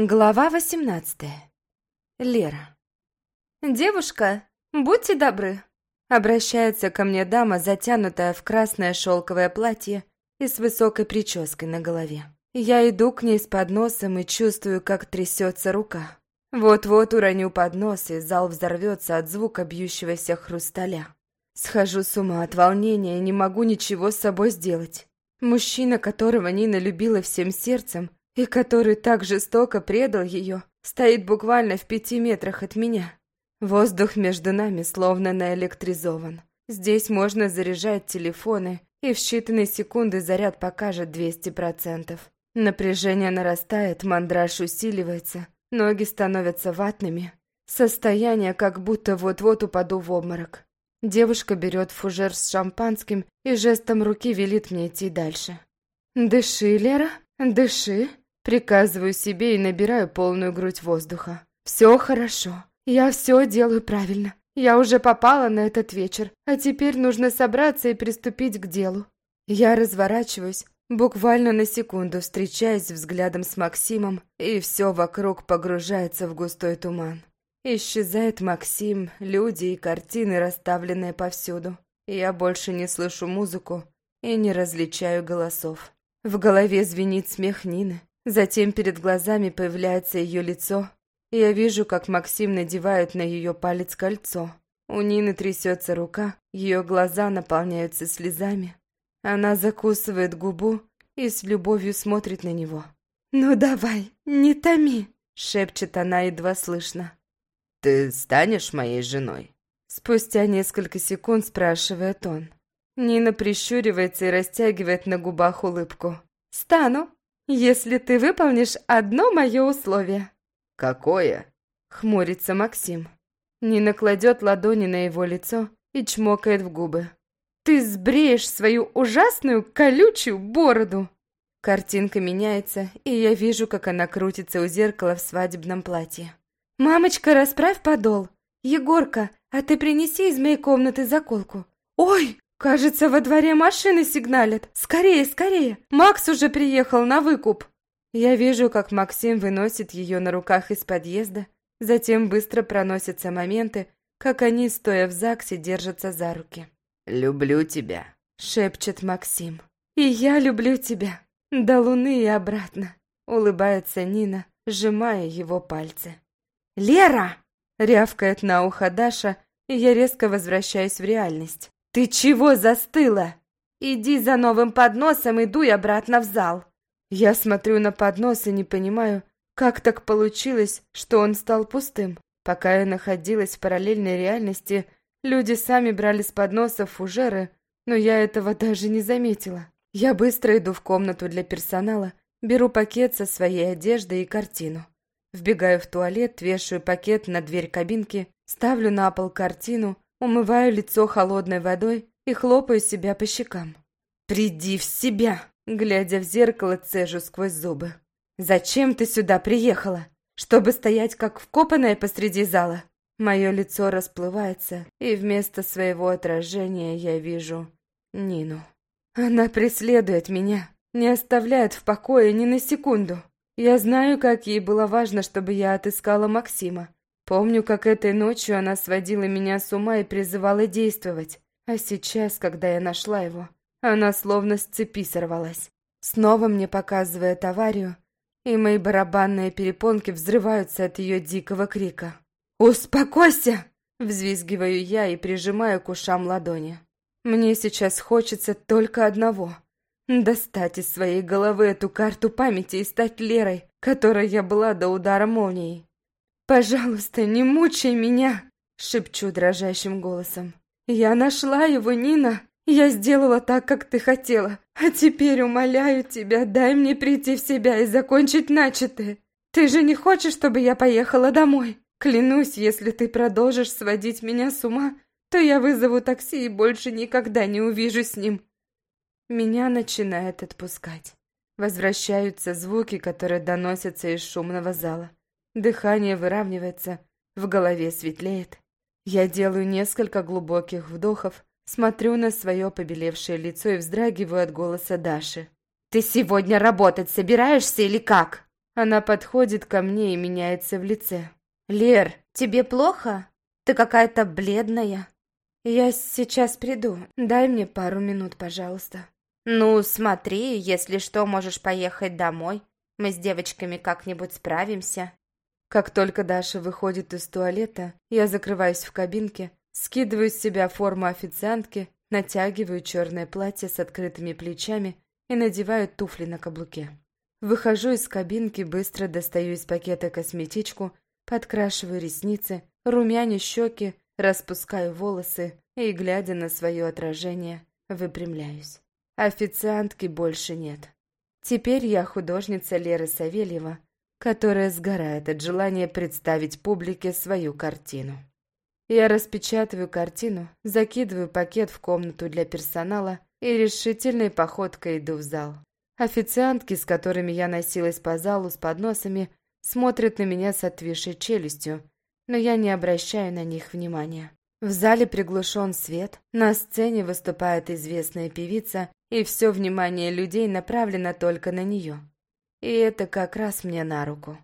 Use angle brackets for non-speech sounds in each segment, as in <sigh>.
Глава восемнадцатая. Лера. «Девушка, будьте добры!» Обращается ко мне дама, затянутая в красное шелковое платье и с высокой прической на голове. Я иду к ней с подносом и чувствую, как трясется рука. Вот-вот уроню поднос, и зал взорвется от звука бьющегося хрусталя. Схожу с ума от волнения и не могу ничего с собой сделать. Мужчина, которого Нина любила всем сердцем, и который так жестоко предал ее, стоит буквально в пяти метрах от меня. Воздух между нами словно наэлектризован. Здесь можно заряжать телефоны, и в считанные секунды заряд покажет 200%. Напряжение нарастает, мандраж усиливается, ноги становятся ватными. Состояние, как будто вот-вот упаду в обморок. Девушка берет фужер с шампанским и жестом руки велит мне идти дальше. «Дыши, Лера, дыши», Приказываю себе и набираю полную грудь воздуха. Все хорошо. Я все делаю правильно. Я уже попала на этот вечер, а теперь нужно собраться и приступить к делу. Я разворачиваюсь, буквально на секунду встречаясь взглядом с Максимом, и все вокруг погружается в густой туман. Исчезает Максим, люди и картины, расставленные повсюду. Я больше не слышу музыку и не различаю голосов. В голове звенит смех Нины. Затем перед глазами появляется ее лицо, и я вижу, как Максим надевает на ее палец кольцо. У Нины трясется рука, ее глаза наполняются слезами. Она закусывает губу и с любовью смотрит на него. «Ну давай, не томи!» — шепчет она едва слышно. «Ты станешь моей женой?» Спустя несколько секунд спрашивает он. Нина прищуривается и растягивает на губах улыбку. «Стану!» Если ты выполнишь одно мое условие». «Какое?» — хмурится Максим. Нина кладет ладони на его лицо и чмокает в губы. «Ты сбреешь свою ужасную колючую бороду!» Картинка меняется, и я вижу, как она крутится у зеркала в свадебном платье. «Мамочка, расправь подол! Егорка, а ты принеси из моей комнаты заколку!» «Ой!» «Кажется, во дворе машины сигналят. Скорее, скорее! Макс уже приехал на выкуп!» Я вижу, как Максим выносит ее на руках из подъезда, затем быстро проносятся моменты, как они, стоя в ЗАГСе, держатся за руки. «Люблю тебя», — шепчет Максим. «И я люблю тебя. До луны и обратно», — улыбается Нина, сжимая его пальцы. «Лера!» — рявкает на ухо Даша, и я резко возвращаюсь в реальность. «Ты чего застыла? Иди за новым подносом и дуй обратно в зал». Я смотрю на поднос и не понимаю, как так получилось, что он стал пустым. Пока я находилась в параллельной реальности, люди сами брали с подносов фужеры, но я этого даже не заметила. Я быстро иду в комнату для персонала, беру пакет со своей одеждой и картину. Вбегаю в туалет, вешаю пакет на дверь кабинки, ставлю на пол картину, Умываю лицо холодной водой и хлопаю себя по щекам. «Приди в себя!» Глядя в зеркало, цежу сквозь зубы. «Зачем ты сюда приехала? Чтобы стоять как вкопанная посреди зала?» Мое лицо расплывается, и вместо своего отражения я вижу Нину. Она преследует меня, не оставляет в покое ни на секунду. Я знаю, как ей было важно, чтобы я отыскала Максима, Помню, как этой ночью она сводила меня с ума и призывала действовать. А сейчас, когда я нашла его, она словно с цепи сорвалась. Снова мне показывает аварию, и мои барабанные перепонки взрываются от ее дикого крика. «Успокойся!» – взвизгиваю я и прижимаю к ушам ладони. Мне сейчас хочется только одного – достать из своей головы эту карту памяти и стать Лерой, которой я была до удара молнией. «Пожалуйста, не мучай меня!» — шепчу дрожащим голосом. «Я нашла его, Нина! Я сделала так, как ты хотела. А теперь умоляю тебя, дай мне прийти в себя и закончить начатое. Ты же не хочешь, чтобы я поехала домой? Клянусь, если ты продолжишь сводить меня с ума, то я вызову такси и больше никогда не увижу с ним». Меня начинает отпускать. Возвращаются звуки, которые доносятся из шумного зала. Дыхание выравнивается, в голове светлеет. Я делаю несколько глубоких вдохов, смотрю на свое побелевшее лицо и вздрагиваю от голоса Даши. «Ты сегодня работать собираешься или как?» Она подходит ко мне и меняется в лице. «Лер, тебе плохо? Ты какая-то бледная». «Я сейчас приду. Дай мне пару минут, пожалуйста». «Ну, смотри, если что, можешь поехать домой. Мы с девочками как-нибудь справимся». Как только Даша выходит из туалета, я закрываюсь в кабинке, скидываю с себя форму официантки, натягиваю черное платье с открытыми плечами и надеваю туфли на каблуке. Выхожу из кабинки, быстро достаю из пакета косметичку, подкрашиваю ресницы, румяню щеки, распускаю волосы и, глядя на свое отражение, выпрямляюсь. Официантки больше нет. Теперь я художница Лера Савельева, которая сгорает от желания представить публике свою картину. Я распечатываю картину, закидываю пакет в комнату для персонала и решительной походкой иду в зал. Официантки, с которыми я носилась по залу с подносами, смотрят на меня с отвисшей челюстью, но я не обращаю на них внимания. В зале приглушен свет, на сцене выступает известная певица, и все внимание людей направлено только на нее. И это как раз мне на руку.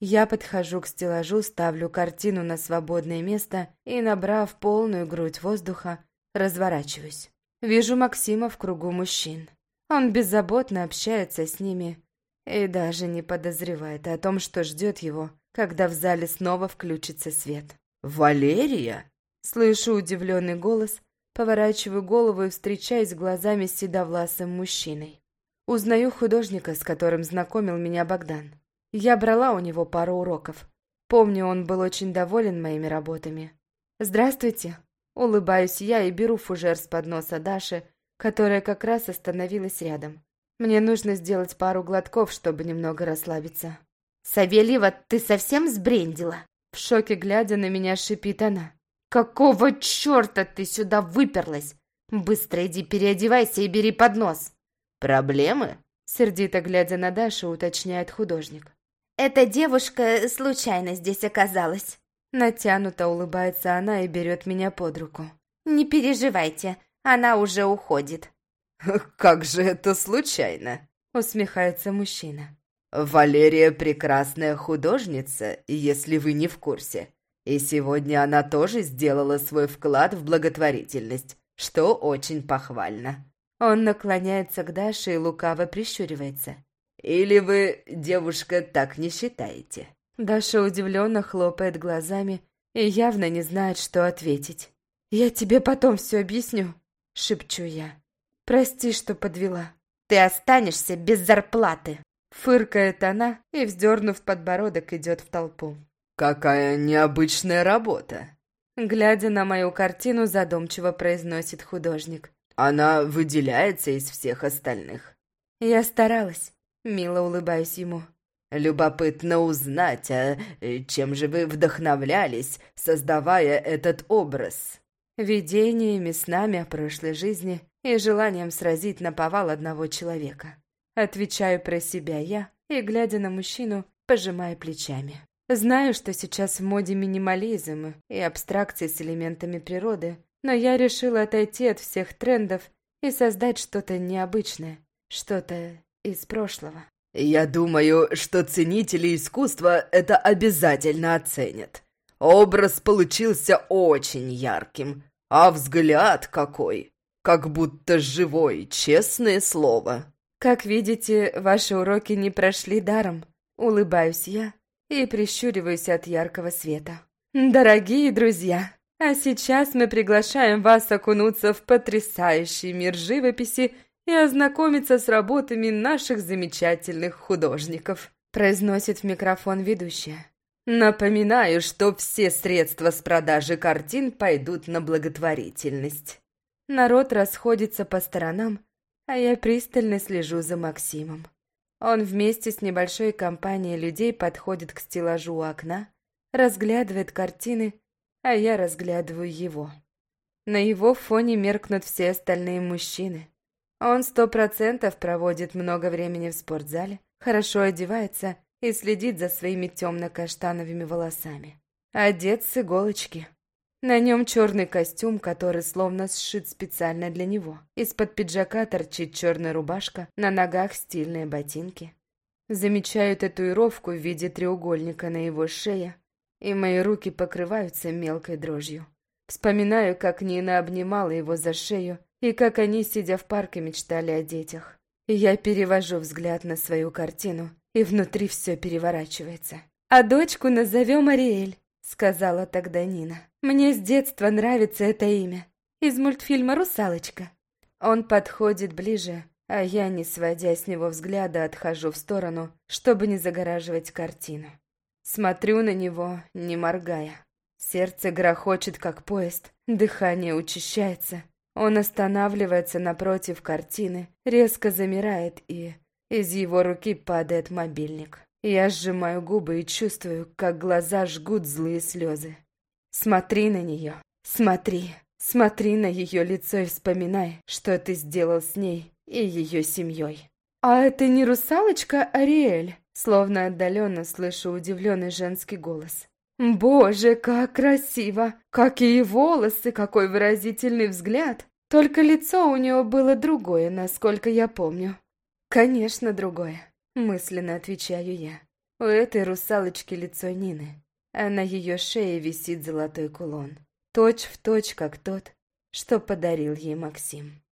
Я подхожу к стеллажу, ставлю картину на свободное место и, набрав полную грудь воздуха, разворачиваюсь. Вижу Максима в кругу мужчин. Он беззаботно общается с ними и даже не подозревает о том, что ждет его, когда в зале снова включится свет. «Валерия?» Слышу удивленный голос, поворачиваю голову и встречаюсь глазами с седовласым мужчиной. Узнаю художника, с которым знакомил меня Богдан. Я брала у него пару уроков. Помню, он был очень доволен моими работами. «Здравствуйте!» Улыбаюсь я и беру фужер с подноса Даши, которая как раз остановилась рядом. Мне нужно сделать пару глотков, чтобы немного расслабиться. «Савельева, ты совсем сбрендила?» В шоке глядя на меня шипит она. «Какого черта ты сюда выперлась? Быстро иди переодевайся и бери поднос!» «Проблемы?» Сердито глядя на Дашу, уточняет художник. «Эта девушка случайно здесь оказалась». Натянуто улыбается она и берет меня под руку. «Не переживайте, она уже уходит». <laughs> «Как же это случайно?» Усмехается мужчина. «Валерия прекрасная художница, если вы не в курсе. И сегодня она тоже сделала свой вклад в благотворительность, что очень похвально». Он наклоняется к Даше и лукаво прищуривается. «Или вы, девушка, так не считаете?» Даша удивленно хлопает глазами и явно не знает, что ответить. «Я тебе потом все объясню», — шепчу я. «Прости, что подвела». «Ты останешься без зарплаты», — фыркает она и, вздернув подбородок, идет в толпу. «Какая необычная работа!» Глядя на мою картину, задумчиво произносит художник. Она выделяется из всех остальных. Я старалась, мило улыбаюсь ему. Любопытно узнать, а чем же вы вдохновлялись, создавая этот образ? Видениями, снами о прошлой жизни и желанием сразить на повал одного человека. Отвечаю про себя я и, глядя на мужчину, пожимаю плечами. Знаю, что сейчас в моде минимализм и абстракции с элементами природы, но я решила отойти от всех трендов и создать что-то необычное, что-то из прошлого. Я думаю, что ценители искусства это обязательно оценят. Образ получился очень ярким, а взгляд какой, как будто живой, честное слово. Как видите, ваши уроки не прошли даром. Улыбаюсь я и прищуриваюсь от яркого света. Дорогие друзья, а сейчас мы приглашаем вас окунуться в потрясающий мир живописи и ознакомиться с работами наших замечательных художников», произносит в микрофон ведущая. «Напоминаю, что все средства с продажи картин пойдут на благотворительность». Народ расходится по сторонам, а я пристально слежу за Максимом. Он вместе с небольшой компанией людей подходит к стеллажу у окна, разглядывает картины а я разглядываю его. На его фоне меркнут все остальные мужчины. Он сто процентов проводит много времени в спортзале, хорошо одевается и следит за своими темно-каштановыми волосами. Одет с иголочки. На нем черный костюм, который словно сшит специально для него. Из-под пиджака торчит черная рубашка, на ногах стильные ботинки. Замечаю татуировку в виде треугольника на его шее, и мои руки покрываются мелкой дрожью. Вспоминаю, как Нина обнимала его за шею, и как они, сидя в парке, мечтали о детях. Я перевожу взгляд на свою картину, и внутри все переворачивается. «А дочку назовем Ариэль», — сказала тогда Нина. «Мне с детства нравится это имя. Из мультфильма «Русалочка». Он подходит ближе, а я, не сводя с него взгляда, отхожу в сторону, чтобы не загораживать картину. Смотрю на него, не моргая. Сердце грохочет, как поезд, дыхание учащается. Он останавливается напротив картины, резко замирает и... Из его руки падает мобильник. Я сжимаю губы и чувствую, как глаза жгут злые слезы. Смотри на нее, смотри, смотри на ее лицо и вспоминай, что ты сделал с ней и ее семьей. «А это не русалочка Ариэль?» Словно отдаленно слышу удивленный женский голос. «Боже, как красиво! Какие волосы, какой выразительный взгляд! Только лицо у нее было другое, насколько я помню». «Конечно, другое», — мысленно отвечаю я. У этой русалочки лицо Нины, а на ее шее висит золотой кулон. Точь в точь, как тот, что подарил ей Максим.